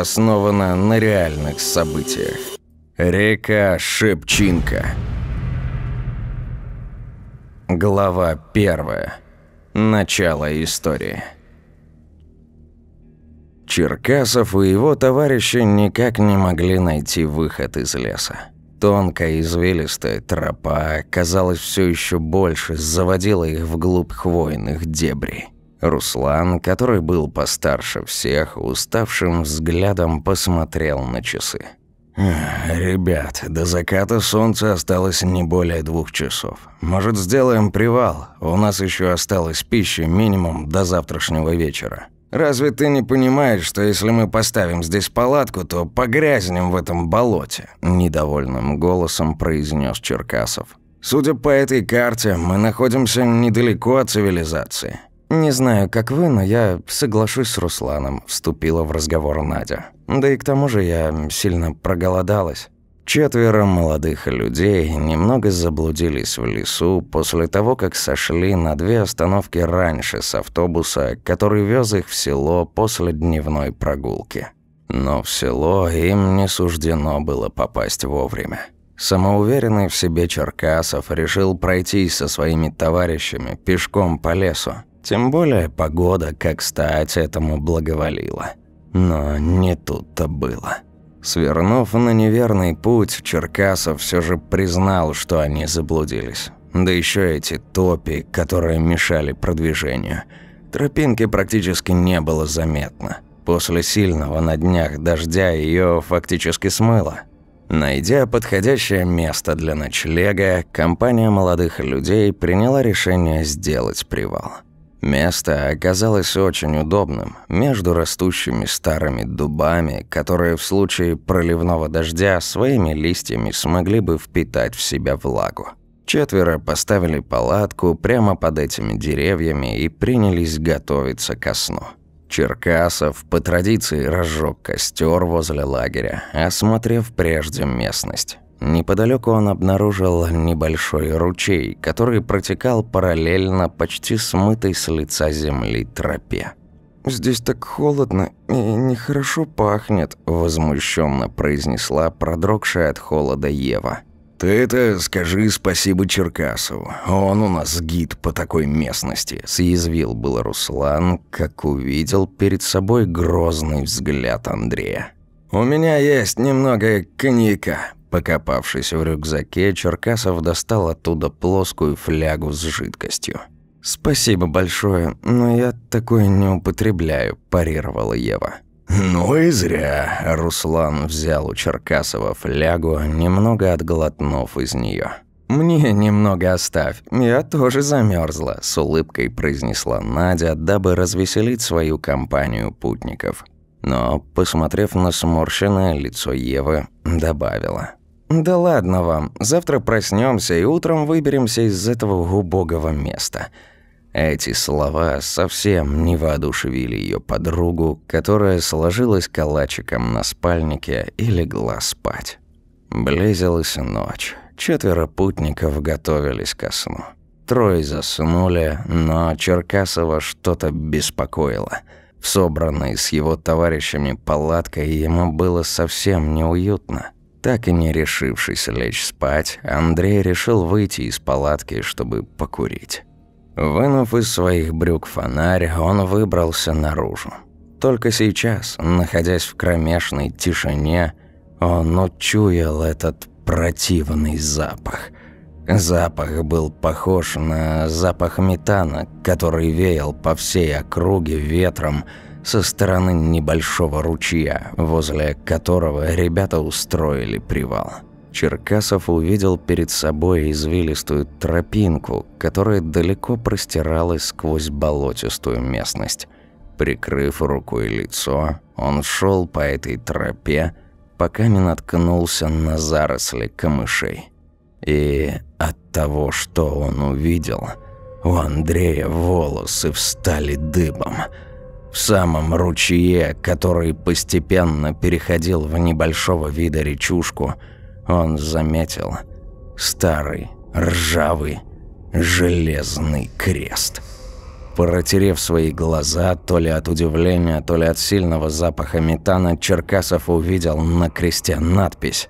основана на реальных событиях. Река Шепчинка. Глава первая. Начало истории. Черкасов и его товарищи никак не могли найти выход из леса. Тонкая извилистая тропа, казалось, все еще больше заводила их вглубь хвойных дебрей. Руслан, который был постарше всех, уставшим взглядом посмотрел на часы. «Ребят, до заката солнца осталось не более двух часов. Может, сделаем привал? У нас еще осталось пищи минимум до завтрашнего вечера». Разве ты не понимаешь, что если мы поставим здесь палатку, то погрязнем в этом болоте?» Недовольным голосом произнес Черкасов. «Судя по этой карте, мы находимся недалеко от цивилизации». «Не знаю, как вы, но я соглашусь с Русланом», – вступила в разговор Надя. «Да и к тому же я сильно проголодалась». Четверо молодых людей немного заблудились в лесу после того, как сошли на две остановки раньше с автобуса, который вез их в село после дневной прогулки. Но в село им не суждено было попасть вовремя. Самоуверенный в себе Черкасов решил пройтись со своими товарищами пешком по лесу. Тем более погода, как стать, этому благоволила. Но не тут-то было. Свернув на неверный путь, Черкасов все же признал, что они заблудились. Да еще эти топи, которые мешали продвижению. Тропинки практически не было заметно. После сильного на днях дождя ее фактически смыло. Найдя подходящее место для ночлега, компания молодых людей приняла решение сделать привал. Место оказалось очень удобным, между растущими старыми дубами, которые в случае проливного дождя своими листьями смогли бы впитать в себя влагу. Четверо поставили палатку прямо под этими деревьями и принялись готовиться ко сну. Черкасов по традиции разжег костер возле лагеря, осмотрев прежде местность. Неподалеку он обнаружил небольшой ручей, который протекал параллельно почти смытой с лица земли тропе. «Здесь так холодно и нехорошо пахнет», – возмущенно произнесла продрогшая от холода Ева. «Ты это скажи спасибо Черкасову. Он у нас гид по такой местности», – съязвил был Руслан, как увидел перед собой грозный взгляд Андрея. «У меня есть немного коньяка», Покопавшись в рюкзаке, Черкасов достал оттуда плоскую флягу с жидкостью. «Спасибо большое, но я такое не употребляю», – парировала Ева. «Ну и зря», – Руслан взял у Черкасова флягу, немного отглотнув из нее. «Мне немного оставь, я тоже замерзла», – с улыбкой произнесла Надя, дабы развеселить свою компанию путников. Но, посмотрев на сморщенное лицо Евы, добавила – «Да ладно вам, завтра проснемся и утром выберемся из этого убогого места». Эти слова совсем не воодушевили ее подругу, которая сложилась калачиком на спальнике и легла спать. Близилась ночь. Четверо путников готовились ко сну. Трое заснули, но Черкасова что-то беспокоило. В собранной с его товарищами палаткой ему было совсем неуютно. Так и не решившись лечь спать, Андрей решил выйти из палатки, чтобы покурить. Вынув из своих брюк фонарь, он выбрался наружу. Только сейчас, находясь в кромешной тишине, он учуял этот противный запах. Запах был похож на запах метана, который веял по всей округе ветром, со стороны небольшого ручья, возле которого ребята устроили привал. Черкасов увидел перед собой извилистую тропинку, которая далеко простиралась сквозь болотистую местность. Прикрыв рукой лицо, он шел по этой тропе, пока не наткнулся на заросли камышей. И от того, что он увидел, у Андрея волосы встали дыбом – в самом ручье, который постепенно переходил в небольшого вида речушку, он заметил старый, ржавый, железный крест. Протерев свои глаза, то ли от удивления, то ли от сильного запаха метана, Черкасов увидел на кресте надпись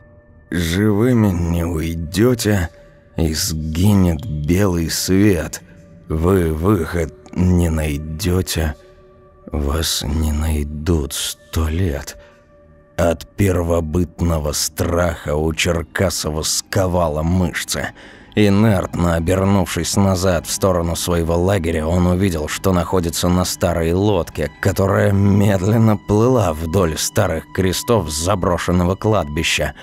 «Живыми не уйдете, и сгинет белый свет. Вы выход не найдете, вас не найдут сто лет». От первобытного страха у Черкасова сковала мышцы – Инертно обернувшись назад в сторону своего лагеря, он увидел, что находится на старой лодке, которая медленно плыла вдоль старых крестов заброшенного кладбища.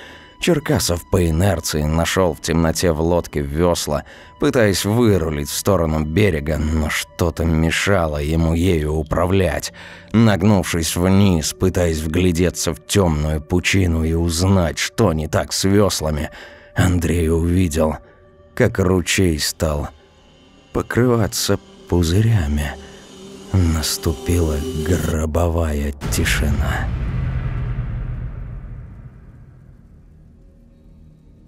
Черкасов по инерции нашел в темноте в лодке весла, пытаясь вырулить в сторону берега, но что-то мешало ему ею управлять. Нагнувшись вниз, пытаясь вглядеться в темную пучину и узнать, что не так с веслами, Андрей увидел – как ручей стал покрываться пузырями. Наступила гробовая тишина.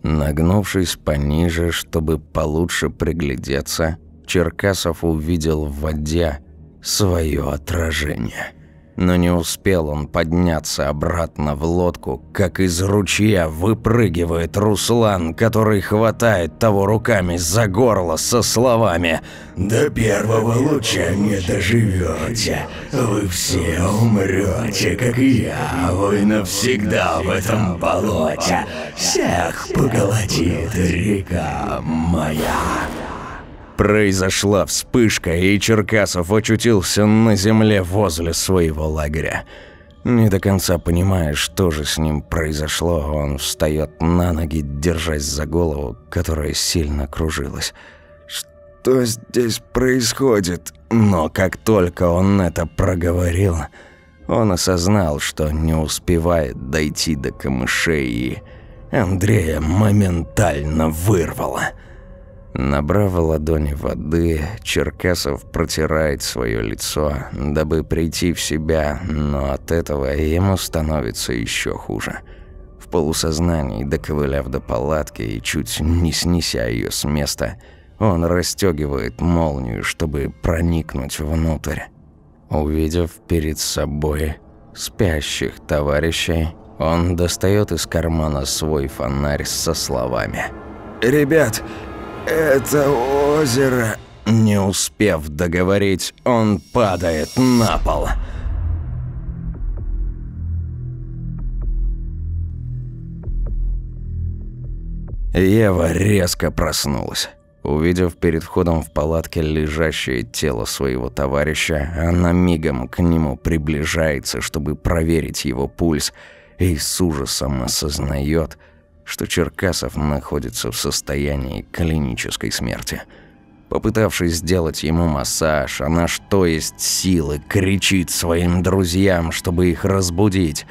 Нагнувшись пониже, чтобы получше приглядеться, Черкасов увидел в воде свое отражение – но не успел он подняться обратно в лодку, как из ручья выпрыгивает Руслан, который хватает того руками за горло со словами «До первого луча не доживете, вы все умрете, как я, вы навсегда в этом болоте, всех поглотит река моя». Произошла вспышка, и Черкасов очутился на земле возле своего лагеря. Не до конца понимая, что же с ним произошло, он встает на ноги, держась за голову, которая сильно кружилась. Что здесь происходит? Но как только он это проговорил, он осознал, что не успевает дойти до камышей, и Андрея моментально вырвало – Набрав ладони воды, Черкасов протирает свое лицо, дабы прийти в себя, но от этого ему становится еще хуже. В полусознании, доковыляв до палатки и чуть не снеся ее с места, он расстегивает молнию, чтобы проникнуть внутрь. Увидев перед собой спящих товарищей, он достает из кармана свой фонарь со словами «Ребят, это озеро...» Не успев договорить, он падает на пол. Ева резко проснулась. Увидев перед входом в палатке лежащее тело своего товарища, она мигом к нему приближается, чтобы проверить его пульс, и с ужасом осознает – что Черкасов находится в состоянии клинической смерти. Попытавшись сделать ему массаж, она что есть силы кричит своим друзьям, чтобы их разбудить,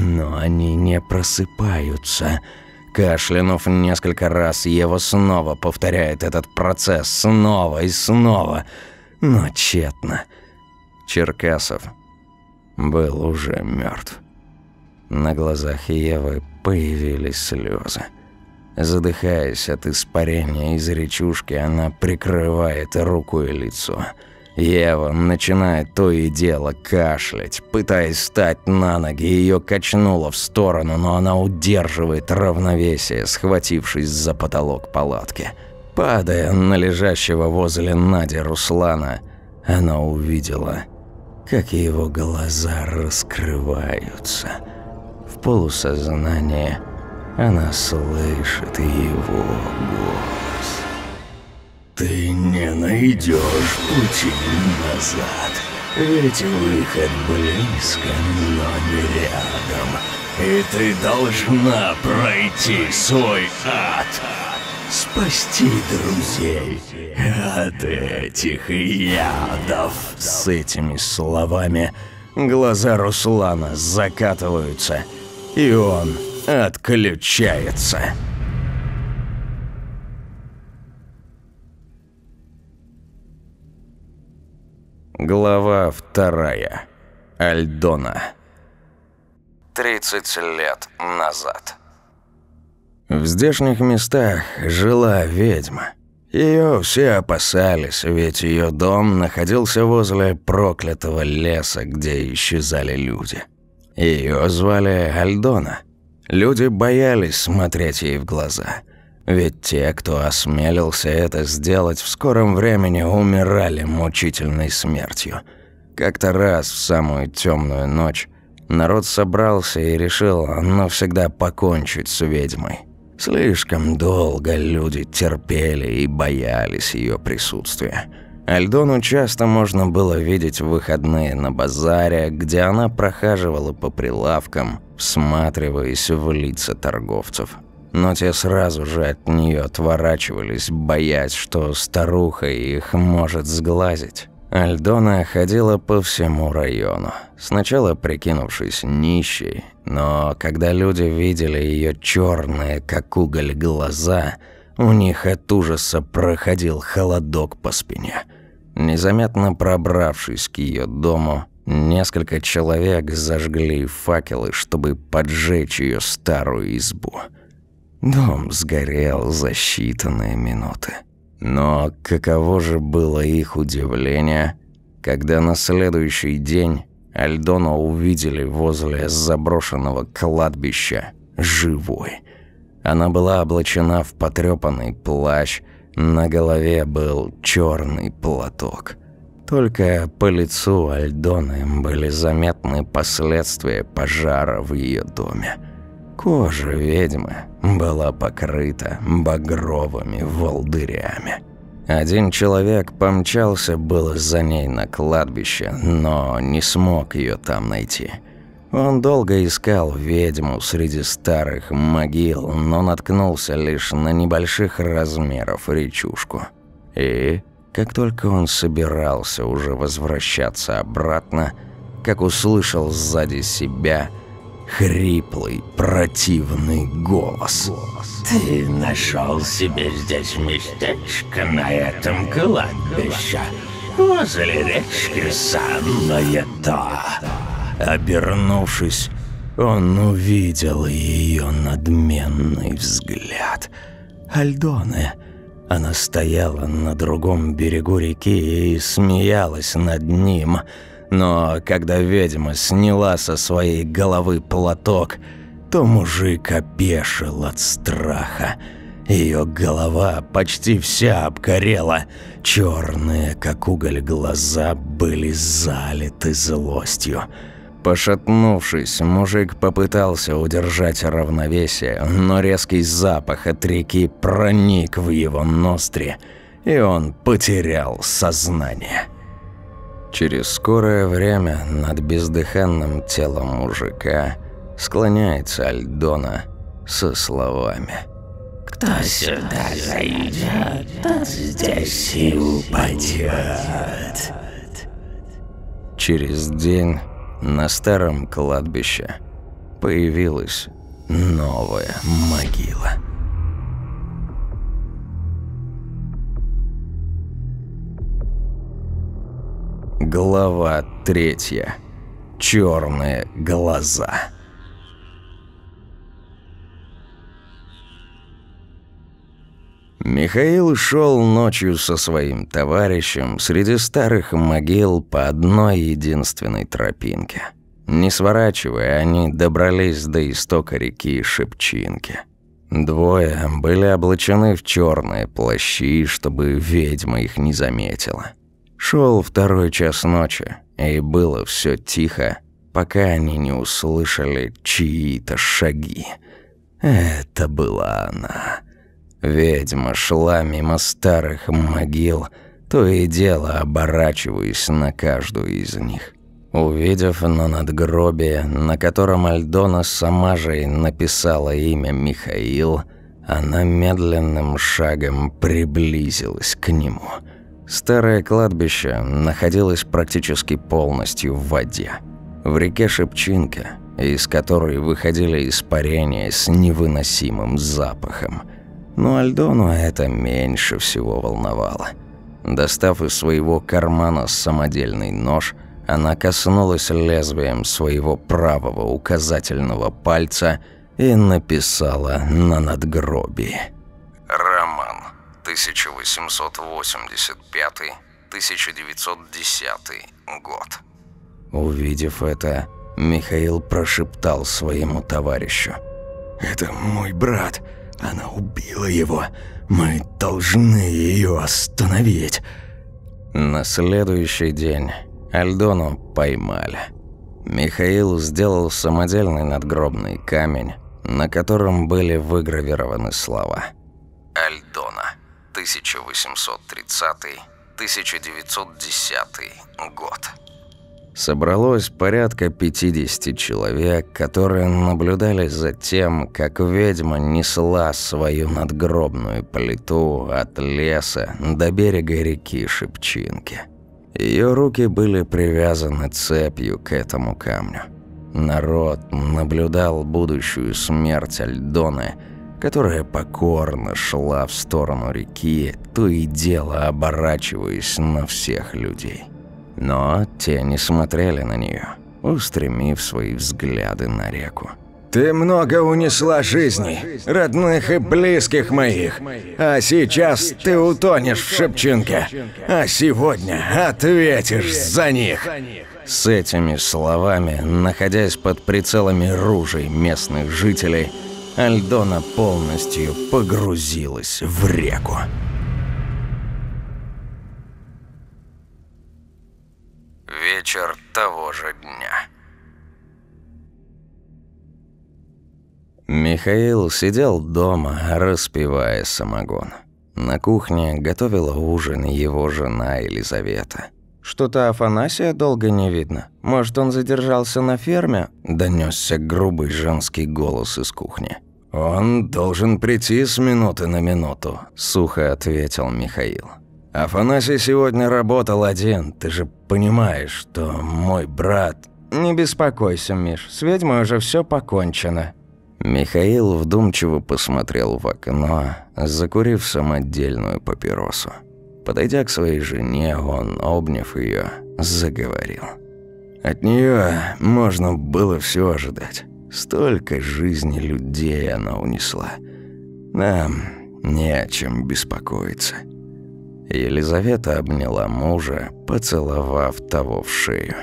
но они не просыпаются. Кашлянув несколько раз, Ева снова повторяет этот процесс снова и снова, но тщетно. Черкасов был уже мертв. На глазах Евы появились слезы. Задыхаясь от испарения из речушки, она прикрывает руку и лицо. Ева начинает то и дело кашлять, пытаясь встать на ноги. Ее качнуло в сторону, но она удерживает равновесие, схватившись за потолок палатки. Падая на лежащего возле Нади Руслана, она увидела, как его глаза раскрываются – полусознании она слышит его голос. «Ты не найдешь пути назад, ведь выход близко, но не рядом, и ты должна пройти свой ад» спасти друзей от этих ядов. С этими словами глаза Руслана закатываются – и он отключается. Глава вторая. Альдона. 30 лет назад. В здешних местах жила ведьма. Ее все опасались, ведь ее дом находился возле проклятого леса, где исчезали люди. Ее звали Альдона. Люди боялись смотреть ей в глаза. Ведь те, кто осмелился это сделать, в скором времени умирали мучительной смертью. Как-то раз в самую темную ночь народ собрался и решил навсегда покончить с ведьмой. Слишком долго люди терпели и боялись ее присутствия. Альдону часто можно было видеть в выходные на базаре, где она прохаживала по прилавкам, всматриваясь в лица торговцев. Но те сразу же от нее отворачивались, боясь, что старуха их может сглазить. Альдона ходила по всему району, сначала прикинувшись нищей, но когда люди видели ее черные, как уголь, глаза, у них от ужаса проходил холодок по спине. Незаметно пробравшись к ее дому, несколько человек зажгли факелы, чтобы поджечь ее старую избу. Дом сгорел за считанные минуты. Но каково же было их удивление, когда на следующий день Альдона увидели возле заброшенного кладбища живой. Она была облачена в потрёпанный плащ, на голове был черный платок. Только по лицу Альдоны были заметны последствия пожара в ее доме. Кожа ведьмы была покрыта багровыми волдырями. Один человек помчался было за ней на кладбище, но не смог ее там найти. Он долго искал ведьму среди старых могил, но наткнулся лишь на небольших размеров речушку. И, как только он собирался уже возвращаться обратно, как услышал сзади себя – хриплый, противный голос. «Ты нашел себе здесь местечко на этом кладбище, возле речки самое то». Обернувшись, он увидел ее надменный взгляд. Альдоне. Она стояла на другом берегу реки и смеялась над ним – но когда ведьма сняла со своей головы платок, то мужик опешил от страха. Ее голова почти вся обгорела. Черные, как уголь, глаза были залиты злостью. Пошатнувшись, мужик попытался удержать равновесие, но резкий запах от реки проник в его ноздри, и он потерял сознание. Через скорое время над бездыханным телом мужика склоняется Альдона со словами «Кто сюда зайдет, тот здесь и упадет». Через день на старом кладбище появилась новая могила. Глава третья. Черные глаза. Михаил шел ночью со своим товарищем среди старых могил по одной единственной тропинке. Не сворачивая, они добрались до истока реки Шепчинки. Двое были облачены в черные плащи, чтобы ведьма их не заметила. Шел второй час ночи, и было все тихо, пока они не услышали чьи-то шаги. Это была она. Ведьма шла мимо старых могил, то и дело оборачиваясь на каждую из них. Увидев на надгробие, на котором Альдона сама же и написала имя Михаил, она медленным шагом приблизилась к нему – Старое кладбище находилось практически полностью в воде. В реке Шепчинка, из которой выходили испарения с невыносимым запахом. Но Альдону это меньше всего волновало. Достав из своего кармана самодельный нож, она коснулась лезвием своего правого указательного пальца и написала на надгробии. «Роман, 1885-1910 год. Увидев это, Михаил прошептал своему товарищу. «Это мой брат. Она убила его. Мы должны ее остановить». На следующий день Альдону поймали. Михаил сделал самодельный надгробный камень, на котором были выгравированы слова. Альдона, 1830-1910 год. Собралось порядка 50 человек, которые наблюдали за тем, как ведьма несла свою надгробную плиту от леса до берега реки Шепчинки. Ее руки были привязаны цепью к этому камню. Народ наблюдал будущую смерть Альдоны, которая покорно шла в сторону реки, то и дело оборачиваясь на всех людей. Но те не смотрели на нее, устремив свои взгляды на реку. «Ты много унесла жизней, родных и близких моих, а сейчас ты утонешь в Шепчинке, а сегодня ответишь за них!» С этими словами, находясь под прицелами ружей местных жителей, Альдона полностью погрузилась в реку. Вечер того же дня. Михаил сидел дома, распивая самогон. На кухне готовила ужин его жена Елизавета. «Что-то Афанасия долго не видно. Может, он задержался на ферме?» Донесся грубый женский голос из кухни. «Он должен прийти с минуты на минуту», – сухо ответил Михаил. Афанасий сегодня работал один. Ты же понимаешь, что мой брат... Не беспокойся, Миш, с ведьмой уже все покончено. Михаил вдумчиво посмотрел в окно, закурив самодельную папиросу. Подойдя к своей жене, он, обняв ее, заговорил. От нее можно было все ожидать. Столько жизни людей она унесла. Нам не о чем беспокоиться. Елизавета обняла мужа, поцеловав того в шею.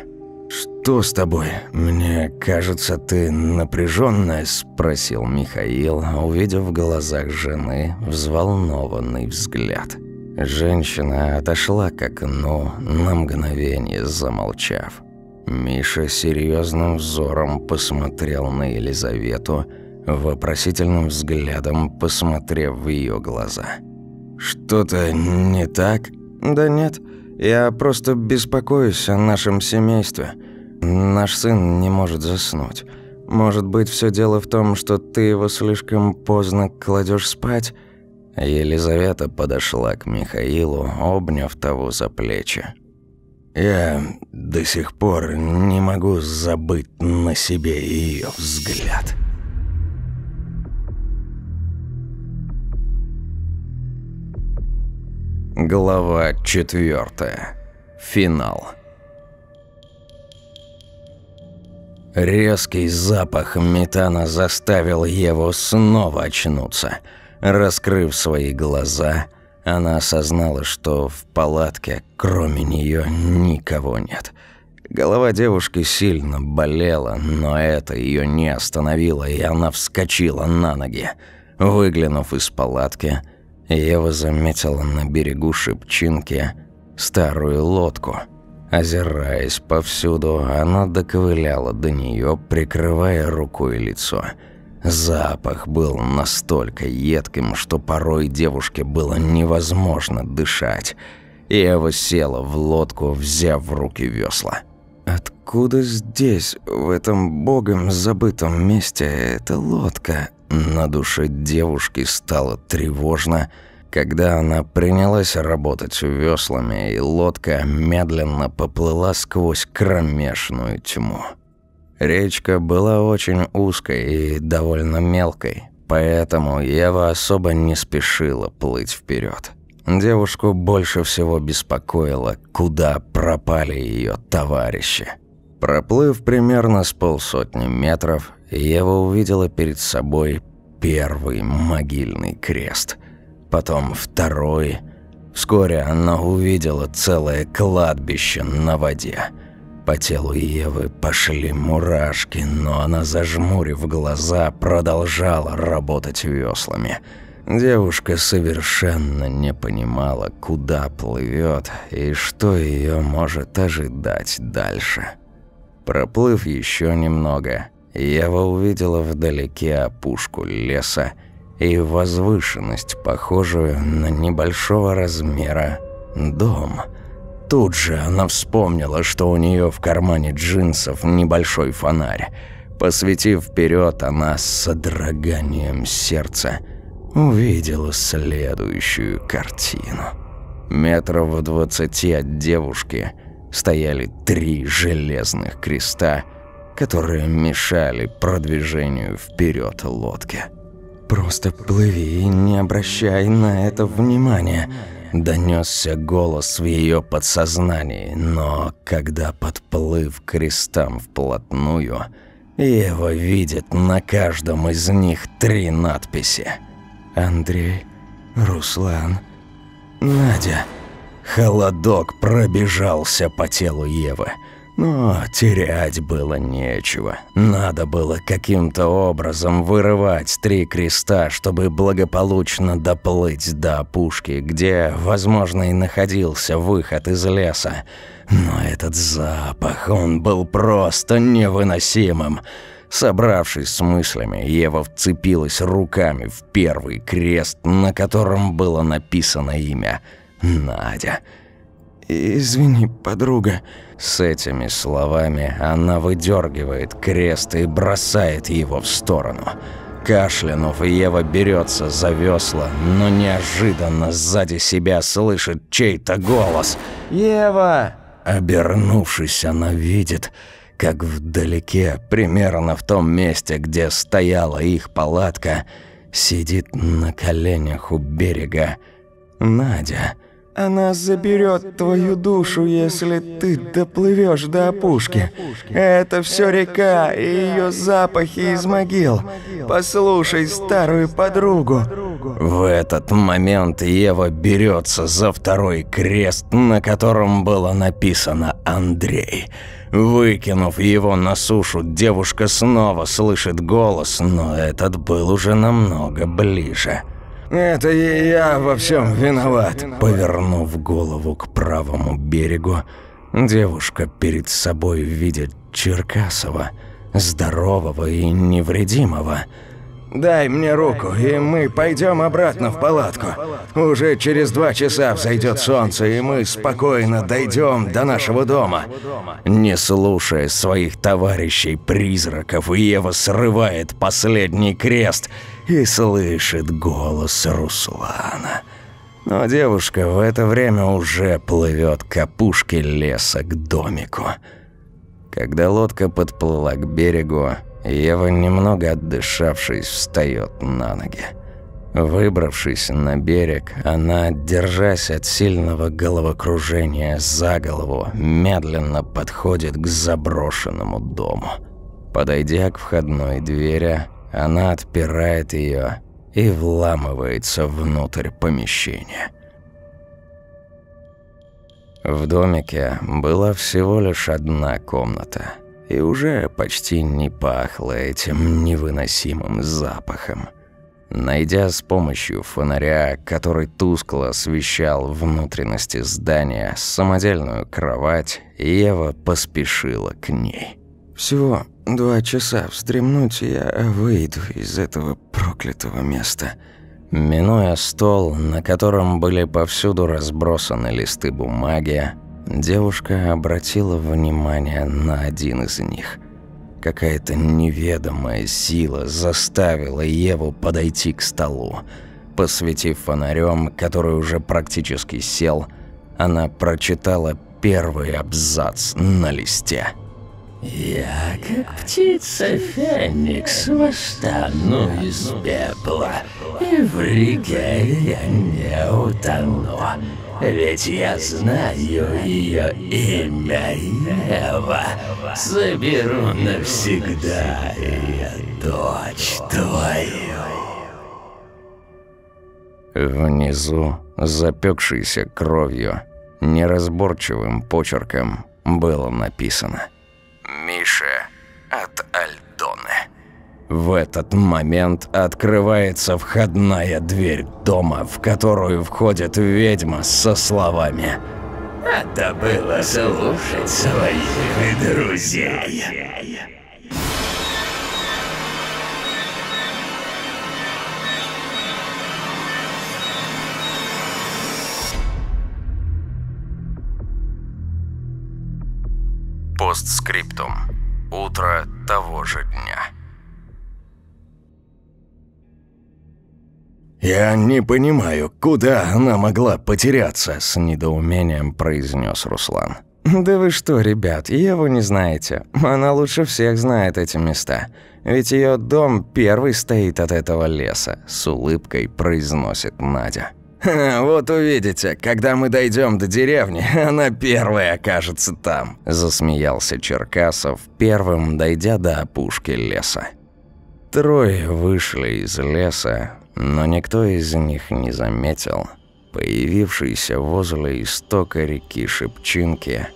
«Что с тобой? Мне кажется, ты напряженная?» – спросил Михаил, увидев в глазах жены взволнованный взгляд. Женщина отошла к окну, на мгновение замолчав. Миша серьезным взором посмотрел на Елизавету, вопросительным взглядом посмотрев в ее глаза – «Что-то не так?» «Да нет, я просто беспокоюсь о нашем семействе. Наш сын не может заснуть. Может быть, все дело в том, что ты его слишком поздно кладешь спать?» Елизавета подошла к Михаилу, обняв того за плечи. «Я до сих пор не могу забыть на себе ее взгляд». Глава 4. Финал. Резкий запах метана заставил Еву снова очнуться. Раскрыв свои глаза, она осознала, что в палатке кроме нее никого нет. Голова девушки сильно болела, но это ее не остановило, и она вскочила на ноги. Выглянув из палатки, Ева заметила на берегу Шепчинки старую лодку. Озираясь повсюду, она доковыляла до нее, прикрывая рукой лицо. Запах был настолько едким, что порой девушке было невозможно дышать. Ева села в лодку, взяв в руки весла. «Откуда здесь, в этом богом забытом месте, эта лодка?» На душе девушки стало тревожно, когда она принялась работать веслами, и лодка медленно поплыла сквозь кромешную тьму. Речка была очень узкой и довольно мелкой, поэтому Ева особо не спешила плыть вперед. Девушку больше всего беспокоило, куда пропали ее товарищи. Проплыв примерно с полсотни метров, Ева увидела перед собой первый могильный крест. потом второй. Вскоре она увидела целое кладбище на воде. По телу Евы пошли мурашки, но она, зажмурив глаза, продолжала работать веслами. Девушка совершенно не понимала, куда плывет и что ее может ожидать дальше. Проплыв еще немного, Ева увидела вдалеке опушку леса и возвышенность, похожую на небольшого размера дом. Тут же она вспомнила, что у нее в кармане джинсов небольшой фонарь. Посветив вперед, она с содроганием сердца увидела следующую картину. Метров в двадцати от девушки стояли три железных креста, которые мешали продвижению вперед лодки. «Просто плыви и не обращай на это внимания», – донесся голос в ее подсознании, но когда подплыв к крестам вплотную, Ева видит на каждом из них три надписи. «Андрей», «Руслан», «Надя». Холодок пробежался по телу Евы – но терять было нечего. Надо было каким-то образом вырывать три креста, чтобы благополучно доплыть до опушки, где, возможно, и находился выход из леса. Но этот запах, он был просто невыносимым. Собравшись с мыслями, Ева вцепилась руками в первый крест, на котором было написано имя «Надя». «Извини, подруга». С этими словами она выдергивает крест и бросает его в сторону. Кашлянув, Ева берется за весла, но неожиданно сзади себя слышит чей-то голос. «Ева!» Обернувшись, она видит, как вдалеке, примерно в том месте, где стояла их палатка, сидит на коленях у берега Надя. Она заберет твою душу, если ты доплывешь до опушки. Это все река и ее запахи из могил. Послушай старую подругу. В этот момент Ева берется за второй крест, на котором было написано «Андрей». Выкинув его на сушу, девушка снова слышит голос, но этот был уже намного ближе. Это и я во всем виноват. Повернув голову к правому берегу, девушка перед собой видит Черкасова, здорового и невредимого. Дай мне руку, и мы пойдем обратно в палатку. Уже через два часа взойдет солнце, и мы спокойно дойдем до нашего дома. Не слушая своих товарищей-призраков, Ева срывает последний крест и слышит голос Руслана. Но девушка в это время уже плывет к опушке леса к домику. Когда лодка подплыла к берегу, Ева, немного отдышавшись, встает на ноги. Выбравшись на берег, она, держась от сильного головокружения за голову, медленно подходит к заброшенному дому. Подойдя к входной двери, она отпирает ее и вламывается внутрь помещения. В домике была всего лишь одна комната – и уже почти не пахло этим невыносимым запахом. Найдя с помощью фонаря, который тускло освещал внутренности здания, самодельную кровать, Ева поспешила к ней. «Всего два часа вздремнуть, и я выйду из этого проклятого места». Минуя стол, на котором были повсюду разбросаны листы бумаги, Девушка обратила внимание на один из них. Какая-то неведомая сила заставила Еву подойти к столу. Посветив фонарем, который уже практически сел, она прочитала первый абзац на листе. «Я, как птица Феникс, восстану из пепла, и в реке я не утону. Ведь я знаю ее имя Ева. Заберу навсегда ее дочь твою. Внизу, запекшейся кровью, неразборчивым почерком было написано В этот момент открывается входная дверь дома, в которую входит ведьма со словами «Надо было слушать своих друзей». Постскриптум. Утро того же дня. «Я не понимаю, куда она могла потеряться?» С недоумением произнес Руслан. «Да вы что, ребят, Еву не знаете? Она лучше всех знает эти места. Ведь ее дом первый стоит от этого леса», – с улыбкой произносит Надя. «Вот увидите, когда мы дойдем до деревни, она первая окажется там», – засмеялся Черкасов, первым дойдя до опушки леса. Трое вышли из леса, но никто из них не заметил появившийся возле истока реки Шепчинки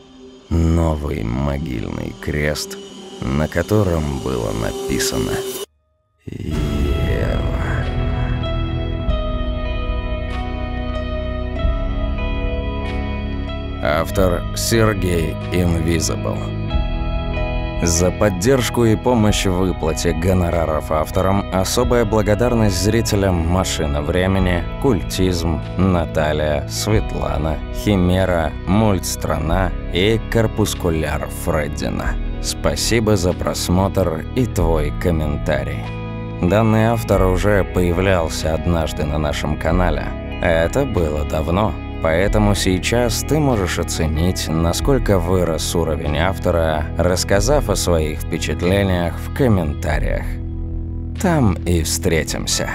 новый могильный крест, на котором было написано «Ева». Автор Сергей Инвизибл за поддержку и помощь в выплате гонораров авторам особая благодарность зрителям «Машина времени», «Культизм», «Наталья», «Светлана», «Химера», «Мультстрана» и «Корпускуляр Фреддина». Спасибо за просмотр и твой комментарий. Данный автор уже появлялся однажды на нашем канале. Это было давно. Поэтому сейчас ты можешь оценить, насколько вырос уровень автора, рассказав о своих впечатлениях в комментариях. Там и встретимся.